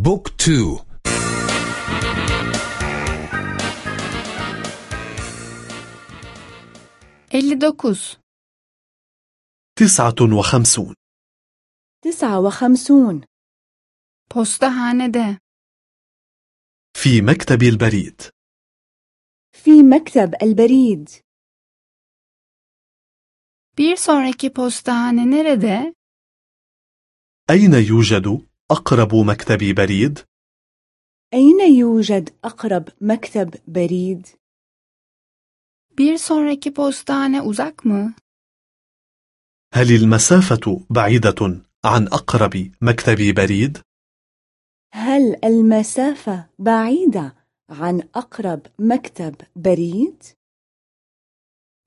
book two. elli dokuz تسعة وخمسون. تسعة وخمسون. postahanede في مكتب البريد. في مكتب البريد. Bir sonraki postahane nerede أين يوجد؟ أقرب مكتب بريد؟ أين يوجد أقرب مكتب بريد؟ bir sonraki postahane uzak mı هل المسافة بعيدة عن أقرب مكتب بريد؟ هل المسافة بعيدة عن أقرب مكتب بريد؟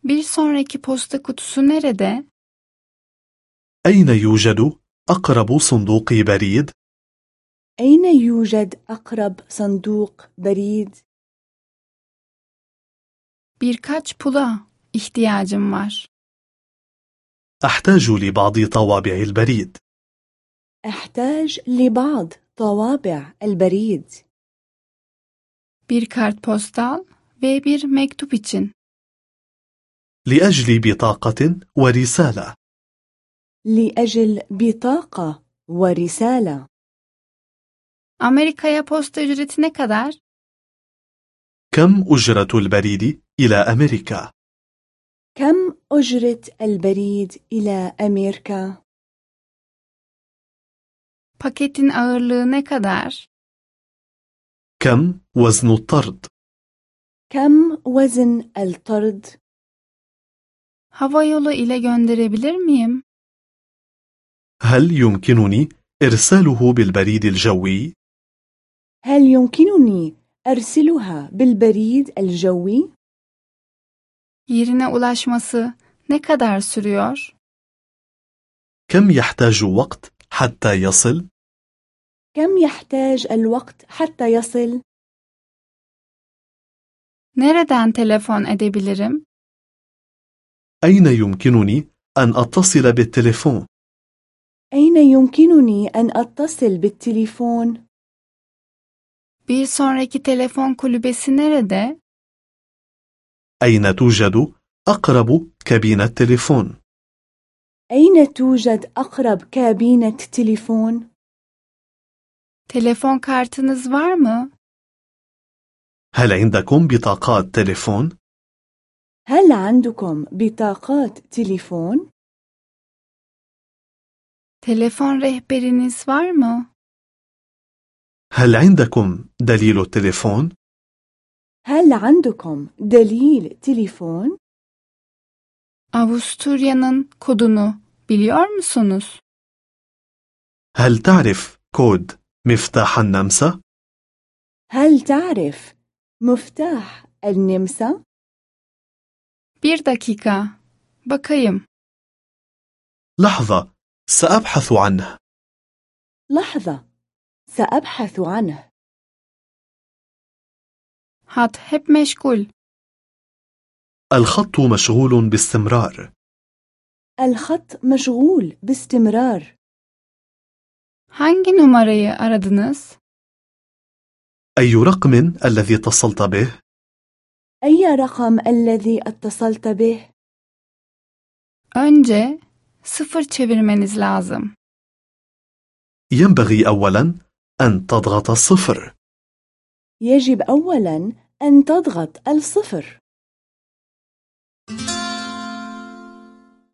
bir sonraki posta kutusu nerede أين يوجد أقرب صندوق بريد؟ أين يوجد أقرب صندوق بريد؟ birkaç pula ihtiyacım var. أحتاج لبعض طوابع البريد. أحتاج لبعض طوابع البريد. Bir kartpostal ve bir mektup için. لأجل بطاقة ورسالة. لأجل بطاقة ورسالة Amerika'ya posta ücreti ne kadar كم أجرة البريد إلى أمريكا؟ كم أجرة البريد إلى أمريكا؟ paketin ağırlığı ne kadar كم وزن الطرد؟ كم وزن الطرد؟ hava yolu ile gönderebilir miyim هل يمكنني إرساله بالبريد الجوي؟ هل يمكنني أرسلها بالبريد الجوي؟ yerine ulaşması ne kadar sürüyor كم يحتاج وقت حتى يصل؟ كم يحتاج الوقت حتى يصل؟ nereden telefon edebilirim أين يمكنني أن أتصل بالتليفون؟ أين يمكنني أن أتصل بالتليفون؟ bir sonraki telefon kulübesi nerede أين توجد أقرب كابينة تليفون؟ أين توجد أقرب كابينة تليفون؟ telefon kartınız var mı هل عندكم بطاقات تليفون؟ هل عندكم بطاقات تليفون؟ Telefon rehberiniz var mı هل عندكم دليل التليفون؟ هل عندكم دليل تليفون؟ Avusturya'nın kodunu biliyor musunuz هل تعرف كود مفتاح النمسا؟ هل تعرف مفتاح النمسا؟ bir dakika bakayım لحظة سأبحث عنه. لحظة. سأبحث عنه. hat hep meşgul الخط مشغول باستمرار. الخط مشغول باستمرار. hangi numarayı aradınız أي رقم الذي اتصلت به؟ أي رقم الذي اتصلت به؟ önce sıfır çevirmeniz lazım ينبغي أولا أن تضغط الصفر. يجب أولا أن تضغط الصفر.